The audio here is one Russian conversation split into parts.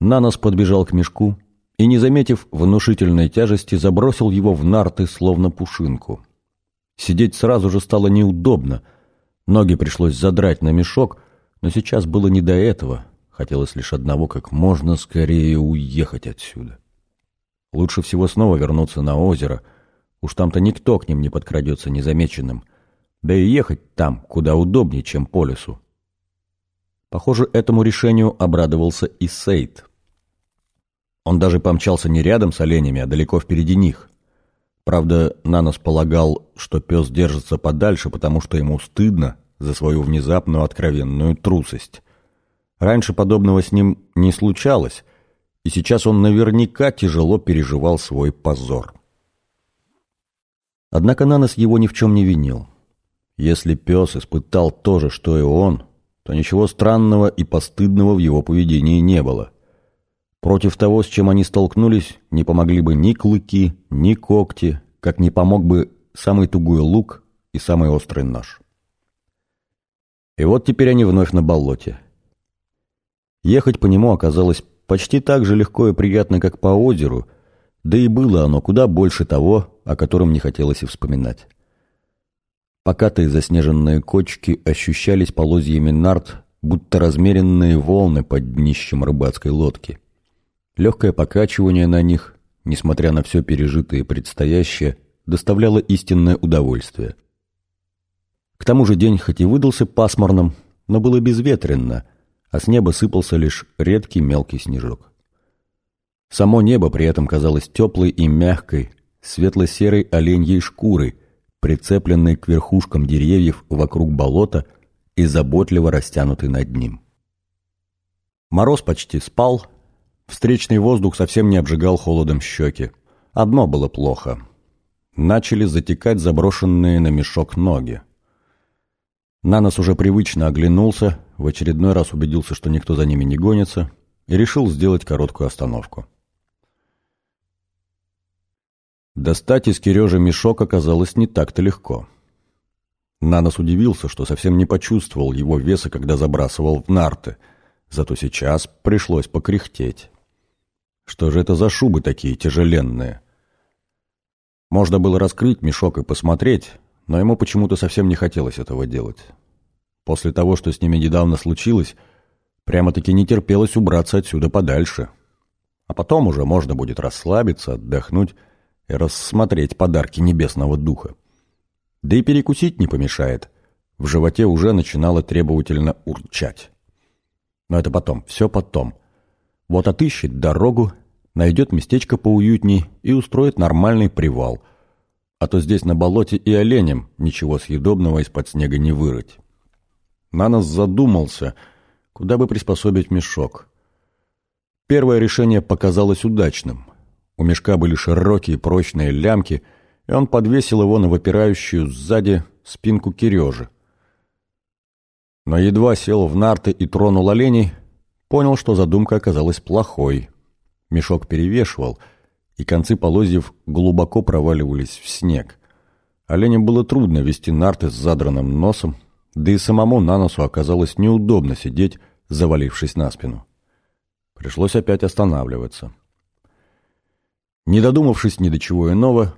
Нанос подбежал к мешку и, не заметив внушительной тяжести, забросил его в нарты, словно пушинку. Сидеть сразу же стало неудобно. Ноги пришлось задрать на мешок, но сейчас было не до этого. Хотелось лишь одного, как можно скорее уехать отсюда. Лучше всего снова вернуться на озеро. Уж там-то никто к ним не подкрадется незамеченным. Да и ехать там куда удобнее, чем по лесу. Похоже, этому решению обрадовался и Сейд. Он даже помчался не рядом с оленями, а далеко впереди них. Правда, Нанос полагал, что пес держится подальше, потому что ему стыдно за свою внезапную откровенную трусость. Раньше подобного с ним не случалось, и сейчас он наверняка тяжело переживал свой позор. Однако Нанос его ни в чем не винил. Если пес испытал то же, что и он, то ничего странного и постыдного в его поведении не было. Против того, с чем они столкнулись, не помогли бы ни клыки, ни когти, как не помог бы самый тугой лук и самый острый нож. И вот теперь они вновь на болоте. Ехать по нему оказалось почти так же легко и приятно, как по озеру, да и было оно куда больше того, о котором не хотелось и вспоминать. Покатые заснеженные кочки ощущались полозьями нарт, будто размеренные волны под днищем рыбацкой лодки. Легкое покачивание на них, несмотря на все пережитое и предстоящее, доставляло истинное удовольствие. К тому же день хоть и выдался пасмурным, но было безветренно, а с неба сыпался лишь редкий мелкий снежок. Само небо при этом казалось теплой и мягкой, светло-серой оленьей шкурой, прицепленной к верхушкам деревьев вокруг болота и заботливо растянутой над ним. Мороз почти спал, Встречный воздух совсем не обжигал холодом щеки. Одно было плохо. Начали затекать заброшенные на мешок ноги. Нанос уже привычно оглянулся, в очередной раз убедился, что никто за ними не гонится, и решил сделать короткую остановку. Достать из Кирежа мешок оказалось не так-то легко. Нанос удивился, что совсем не почувствовал его веса, когда забрасывал в нарты, зато сейчас пришлось покряхтеть. Что же это за шубы такие тяжеленные? Можно было раскрыть мешок и посмотреть, но ему почему-то совсем не хотелось этого делать. После того, что с ними недавно случилось, прямо-таки не терпелось убраться отсюда подальше. А потом уже можно будет расслабиться, отдохнуть рассмотреть подарки небесного духа. Да и перекусить не помешает. В животе уже начинало требовательно урчать. Но это потом, все потом. Вот отыщет дорогу, найдет местечко поуютней и устроит нормальный привал. А то здесь на болоте и оленям ничего съедобного из-под снега не вырыть. Нанос задумался, куда бы приспособить мешок. Первое решение показалось удачным. У мешка были широкие прочные лямки, и он подвесил его на выпирающую сзади спинку Кирежи. Но едва сел в нарты и тронул оленей, понял, что задумка оказалась плохой. Мешок перевешивал, и концы полозьев глубоко проваливались в снег. Оленям было трудно вести нарты с задранным носом, да и самому на носу оказалось неудобно сидеть, завалившись на спину. Пришлось опять останавливаться. Не додумавшись ни до чего иного,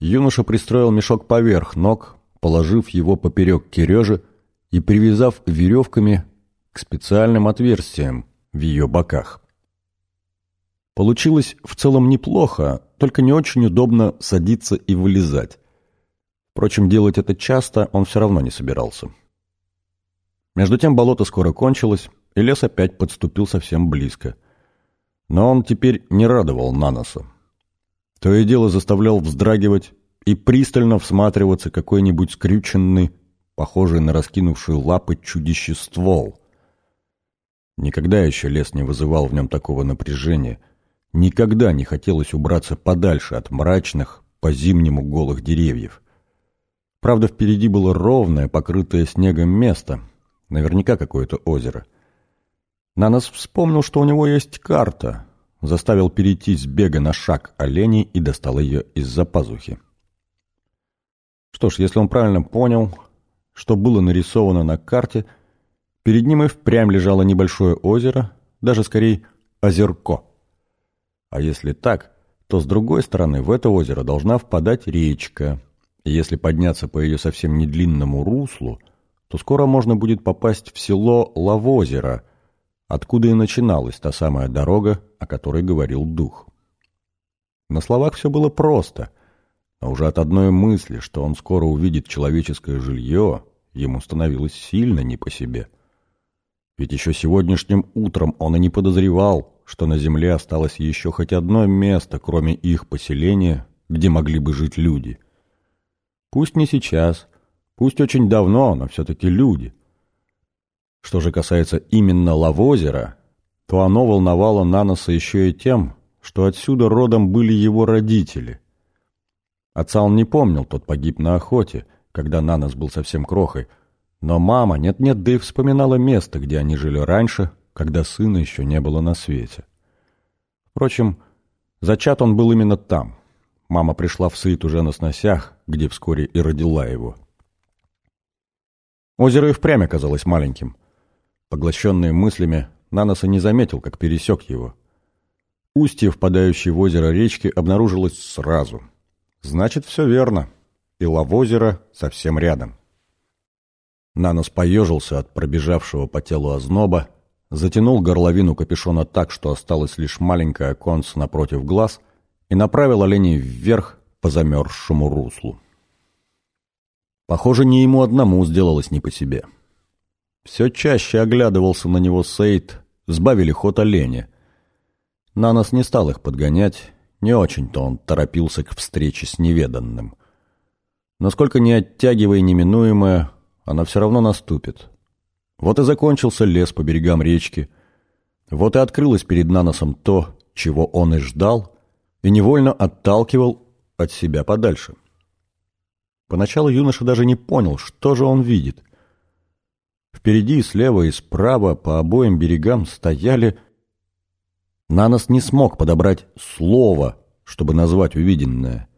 юноша пристроил мешок поверх ног, положив его поперек Кирежи и привязав веревками к специальным отверстиям в ее боках. Получилось в целом неплохо, только не очень удобно садиться и вылезать. Впрочем, делать это часто он все равно не собирался. Между тем болото скоро кончилось, и лес опять подступил совсем близко. Но он теперь не радовал Наноса. То и дело заставлял вздрагивать и пристально всматриваться какой-нибудь скрюченный, похожий на раскинувшую лапы чудище ствол. Никогда еще лес не вызывал в нем такого напряжения, Никогда не хотелось убраться подальше от мрачных, по-зимнему голых деревьев. Правда, впереди было ровное, покрытое снегом место, наверняка какое-то озеро. Нанос вспомнил, что у него есть карта, заставил перейти с бега на шаг оленей и достал ее из-за пазухи. Что ж, если он правильно понял, что было нарисовано на карте, перед ним и впрямь лежало небольшое озеро, даже скорее озерко. А если так, то с другой стороны в это озеро должна впадать речка. И если подняться по ее совсем недлинному руслу, то скоро можно будет попасть в село Лавозеро, откуда и начиналась та самая дорога, о которой говорил дух. На словах все было просто, но уже от одной мысли, что он скоро увидит человеческое жилье, ему становилось сильно не по себе. Ведь еще сегодняшним утром он и не подозревал, что на земле осталось еще хоть одно место, кроме их поселения, где могли бы жить люди. Пусть не сейчас, пусть очень давно, но все-таки люди. Что же касается именно Лавозера, то оно волновало Наноса еще и тем, что отсюда родом были его родители. Отца он не помнил, тот погиб на охоте, когда Нанос был совсем крохой, но мама нет-нет, да и вспоминала место, где они жили раньше, когда сына еще не было на свете. Впрочем, зачат он был именно там. Мама пришла в Сыт уже на сносях, где вскоре и родила его. Озеро и впрямь оказалось маленьким. Поглощенный мыслями, Наноса не заметил, как пересек его. Устье, впадающее в озеро речки, обнаружилось сразу. Значит, все верно. И лавозеро совсем рядом. Нанос поежился от пробежавшего по телу озноба, затянул горловину капюшона так, что осталось лишь маленькое оконце напротив глаз, и направил оленей вверх по замерзшему руслу. Похоже, не ему одному сделалось не по себе. Все чаще оглядывался на него Сейд, сбавили ход оленя. Нанос не стал их подгонять, не очень-то он торопился к встрече с неведанным. Насколько не оттягивая неминуемое, она все равно наступит. Вот и закончился лес по берегам речки. Вот и открылось перед Наносом то, чего он и ждал, и невольно отталкивал от себя подальше. Поначалу юноша даже не понял, что же он видит. Впереди, слева и справа по обоим берегам стояли... Нанос не смог подобрать слово, чтобы назвать увиденное.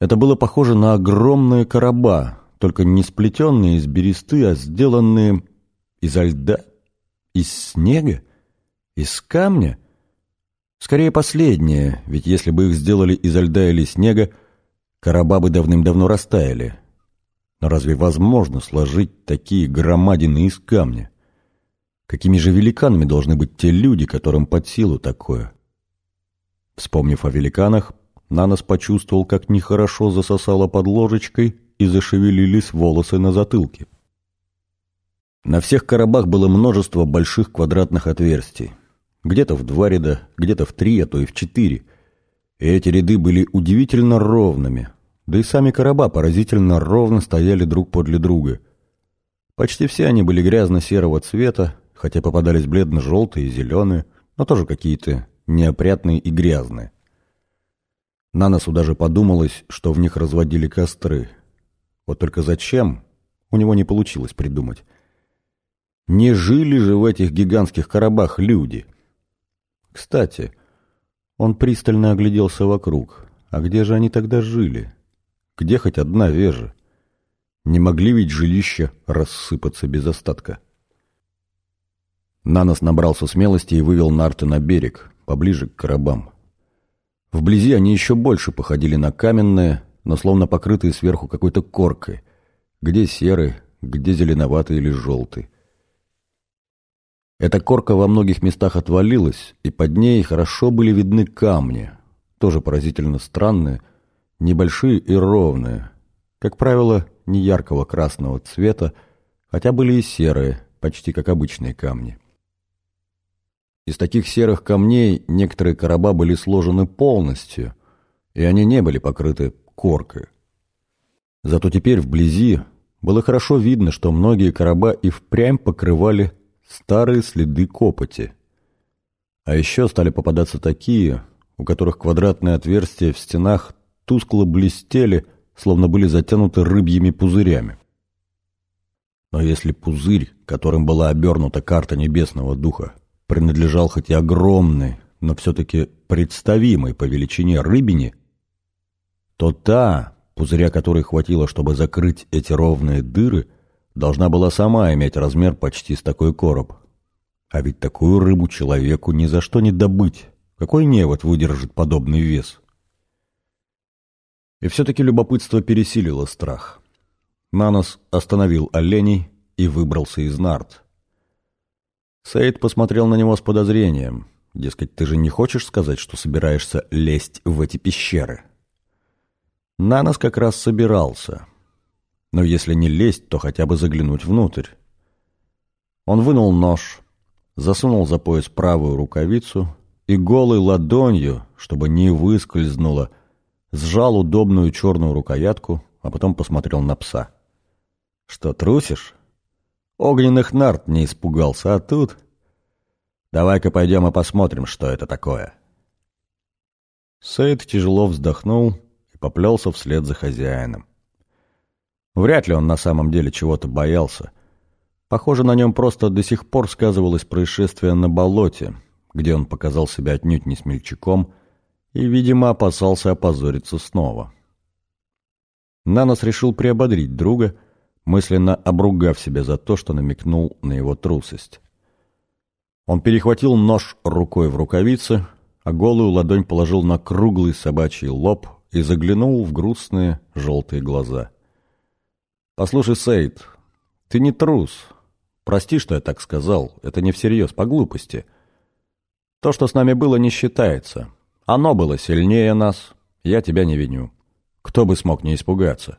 Это было похоже на огромные короба, только не сплетенные из бересты, а сделанные изо льда, из снега, из камня. Скорее последнее, ведь если бы их сделали изо льда или снега, короба бы давным-давно растаяли. Но разве возможно сложить такие громадины из камня? Какими же великанами должны быть те люди, которым под силу такое? Вспомнив о великанах, Нанос почувствовал, как нехорошо засосало под ложечкой и зашевелились волосы на затылке. На всех коробах было множество больших квадратных отверстий. Где-то в два ряда, где-то в три, а то и в четыре. И эти ряды были удивительно ровными. Да и сами короба поразительно ровно стояли друг подле друга. Почти все они были грязно-серого цвета, хотя попадались бледно-желтые и зеленые, но тоже какие-то неопрятные и грязные. На носу даже подумалось, что в них разводили костры – вот только зачем, у него не получилось придумать. Не жили же в этих гигантских коробах люди. Кстати, он пристально огляделся вокруг. А где же они тогда жили? Где хоть одна вежа? Не могли ведь жилища рассыпаться без остатка. Нанос набрался смелости и вывел нарты на берег, поближе к коробам. Вблизи они еще больше походили на каменные, но словно покрытые сверху какой-то коркой, где серый, где зеленоватый или желтый. Эта корка во многих местах отвалилась, и под ней хорошо были видны камни, тоже поразительно странные, небольшие и ровные, как правило, не яркого красного цвета, хотя были и серые, почти как обычные камни. Из таких серых камней некоторые короба были сложены полностью, и они не были покрыты коркой. Зато теперь вблизи было хорошо видно, что многие короба и впрямь покрывали старые следы копоти. А еще стали попадаться такие, у которых квадратные отверстия в стенах тускло блестели, словно были затянуты рыбьими пузырями. Но если пузырь, которым была обернута карта небесного духа, принадлежал хоть и огромной, но все-таки представимой по величине рыбине, то та, пузыря которой хватило, чтобы закрыть эти ровные дыры, должна была сама иметь размер почти с такой короб. А ведь такую рыбу человеку ни за что не добыть. Какой невод выдержит подобный вес? И все-таки любопытство пересилило страх. Нанос остановил оленей и выбрался из нарт. Саид посмотрел на него с подозрением. Дескать, ты же не хочешь сказать, что собираешься лезть в эти пещеры? Нанос как раз собирался. Но если не лезть, то хотя бы заглянуть внутрь. Он вынул нож, засунул за пояс правую рукавицу и голой ладонью, чтобы не выскользнуло, сжал удобную черную рукоятку, а потом посмотрел на пса. «Что, трусишь?» Огненных нарт не испугался, а тут... Давай-ка пойдем и посмотрим, что это такое. Сейд тяжело вздохнул и поплелся вслед за хозяином. Вряд ли он на самом деле чего-то боялся. Похоже, на нем просто до сих пор сказывалось происшествие на болоте, где он показал себя отнюдь не смельчаком и, видимо, опасался опозориться снова. Нанос решил приободрить друга — мысленно обругав себя за то, что намекнул на его трусость. Он перехватил нож рукой в рукавице, а голую ладонь положил на круглый собачий лоб и заглянул в грустные желтые глаза. «Послушай, Сейд, ты не трус. Прости, что я так сказал. Это не всерьез, по глупости. То, что с нами было, не считается. Оно было сильнее нас. Я тебя не виню. Кто бы смог не испугаться?»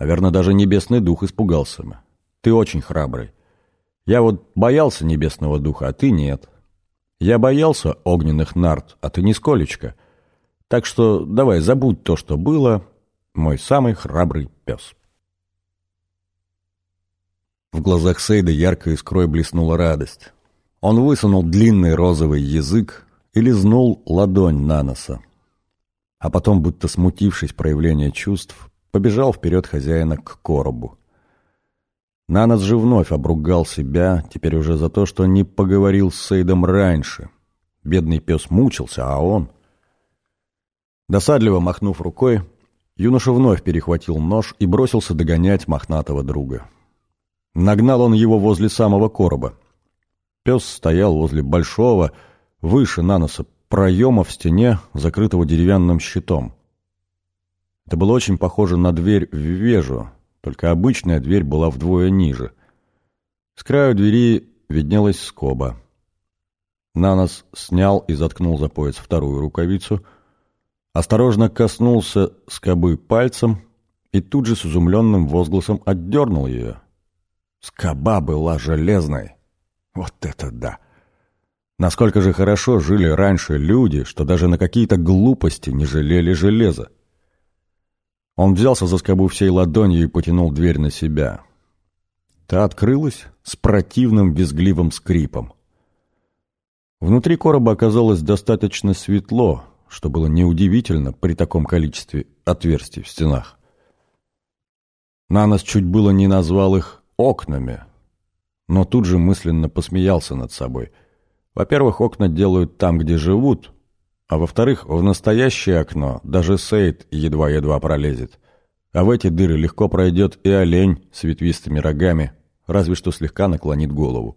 Наверное, даже небесный дух испугался бы. Ты очень храбрый. Я вот боялся небесного духа, а ты нет. Я боялся огненных нарт, а ты нисколечко. Так что давай, забудь то, что было. Мой самый храбрый пес. В глазах Сейда ярко искрой блеснула радость. Он высунул длинный розовый язык и лизнул ладонь на носа. А потом, будто смутившись проявления чувств, побежал вперед хозяина к коробу. Нанос же вновь обругал себя, теперь уже за то, что не поговорил с Сейдом раньше. Бедный пес мучился, а он... Досадливо махнув рукой, юноша вновь перехватил нож и бросился догонять мохнатого друга. Нагнал он его возле самого короба. Пес стоял возле большого, выше наноса, проема в стене, закрытого деревянным щитом. Это было очень похоже на дверь в вежу, только обычная дверь была вдвое ниже. С краю двери виднелась скоба. Нанос снял и заткнул за пояс вторую рукавицу, осторожно коснулся скобы пальцем и тут же с изумленным возгласом отдернул ее. Скоба была железной. Вот это да! Насколько же хорошо жили раньше люди, что даже на какие-то глупости не жалели железа. Он взялся за скобу всей ладонью и потянул дверь на себя. Та открылась с противным визгливым скрипом. Внутри короба оказалось достаточно светло, что было неудивительно при таком количестве отверстий в стенах. Нанос чуть было не назвал их окнами, но тут же мысленно посмеялся над собой. Во-первых, окна делают там, где живут, а во-вторых, в настоящее окно даже Сейд едва-едва пролезет. А в эти дыры легко пройдет и олень с ветвистыми рогами, разве что слегка наклонит голову.